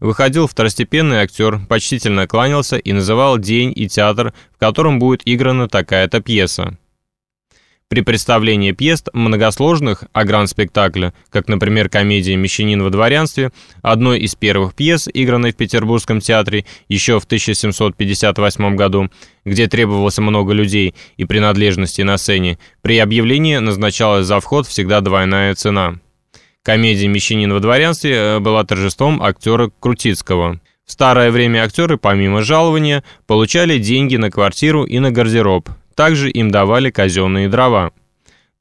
выходил второстепенный актер, почтительно кланялся и называл день и театр, в котором будет играна такая-то пьеса. При представлении пьес многосложных а гранд-спектакля, как, например, комедия «Мещанин во дворянстве», одной из первых пьес, игранной в Петербургском театре еще в 1758 году, где требовалось много людей и принадлежности на сцене, при объявлении назначалась за вход всегда двойная цена. Комедия «Мещанин во дворянстве» э, была торжеством актера Крутицкого. В старое время актеры, помимо жалования, получали деньги на квартиру и на гардероб, также им давали казенные дрова.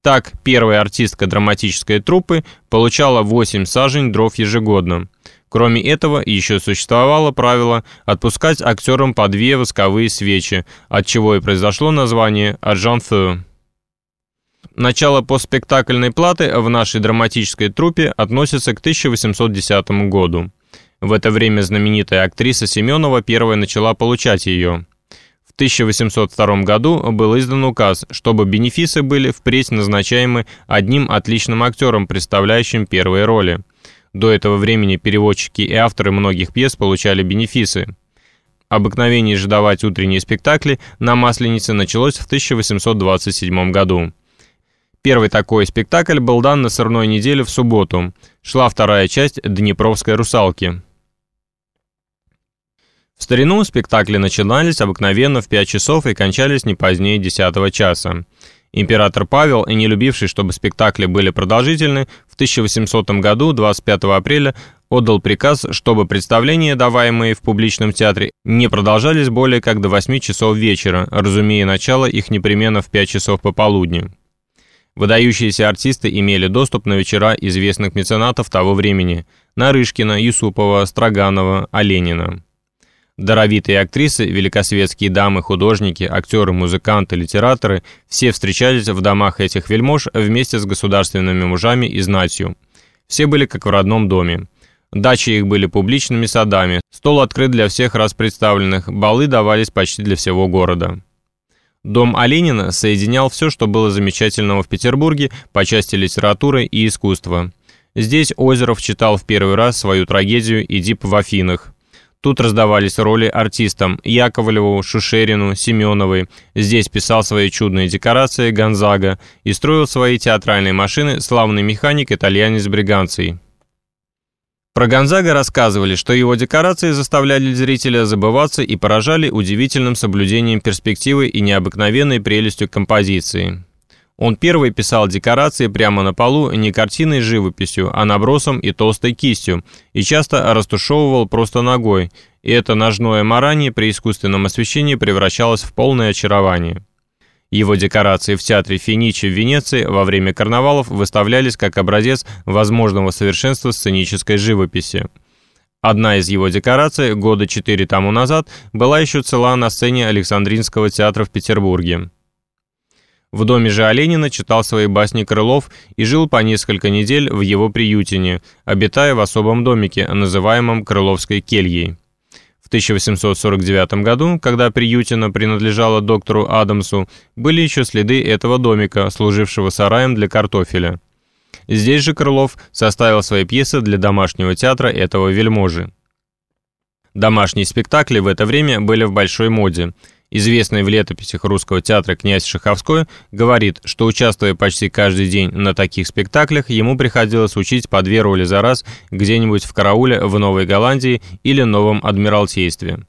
Так, первая артистка драматической труппы получала 8 сажень дров ежегодно. Кроме этого, еще существовало правило отпускать актерам по две восковые свечи, от чего и произошло название «Аржан-фeu». Начало постспектакльной платы в нашей драматической труппе относится к 1810 году. В это время знаменитая актриса Семенова первая начала получать ее. 1802 году был издан указ, чтобы бенефисы были впредь назначаемы одним отличным актером, представляющим первые роли. До этого времени переводчики и авторы многих пьес получали бенефисы. Обыкновение же давать утренние спектакли на Масленице началось в 1827 году. Первый такой спектакль был дан на сырной неделе в субботу. Шла вторая часть «Днепровской русалки». В старину спектакли начинались обыкновенно в 5 часов и кончались не позднее 10 часа. Император Павел, не любивший, чтобы спектакли были продолжительны, в 1800 году, 25 апреля, отдал приказ, чтобы представления, даваемые в публичном театре, не продолжались более как до 8 часов вечера, разумея начало их непременно в 5 часов пополудни. Выдающиеся артисты имели доступ на вечера известных меценатов того времени – Нарышкина, Юсупова, Строганова, Оленина. Даровитые актрисы, великосветские дамы, художники, актеры, музыканты, литераторы – все встречались в домах этих вельмож вместе с государственными мужами и знатью. Все были как в родном доме. Дачи их были публичными садами, стол открыт для всех раз представленных, балы давались почти для всего города. Дом Оленина соединял все, что было замечательного в Петербурге по части литературы и искусства. Здесь Озеров читал в первый раз свою трагедию «Эдип в Афинах», Тут раздавались роли артистам Яковлеву, Шушерину, Семеновой. Здесь писал свои чудные декорации Гонзага и строил свои театральные машины славный механик-итальянец Бриганций. Про Гонзага рассказывали, что его декорации заставляли зрителя забываться и поражали удивительным соблюдением перспективы и необыкновенной прелестью композиции. Он первый писал декорации прямо на полу не картиной живописью, а набросом и толстой кистью, и часто растушевывал просто ногой, и это ножное марание при искусственном освещении превращалось в полное очарование. Его декорации в театре Финичи в Венеции во время карнавалов выставлялись как образец возможного совершенства сценической живописи. Одна из его декораций года четыре тому назад была еще цела на сцене Александринского театра в Петербурге. В доме же Оленина читал свои басни Крылов и жил по несколько недель в его приютине, обитая в особом домике, называемом Крыловской кельей. В 1849 году, когда приютина принадлежала доктору Адамсу, были еще следы этого домика, служившего сараем для картофеля. Здесь же Крылов составил свои пьесы для домашнего театра этого вельможи. Домашние спектакли в это время были в большой моде – известный в летописях русского театра князь Шаховской, говорит, что участвуя почти каждый день на таких спектаклях, ему приходилось учить по две роли за раз где-нибудь в карауле в Новой Голландии или Новом Адмиралтействе.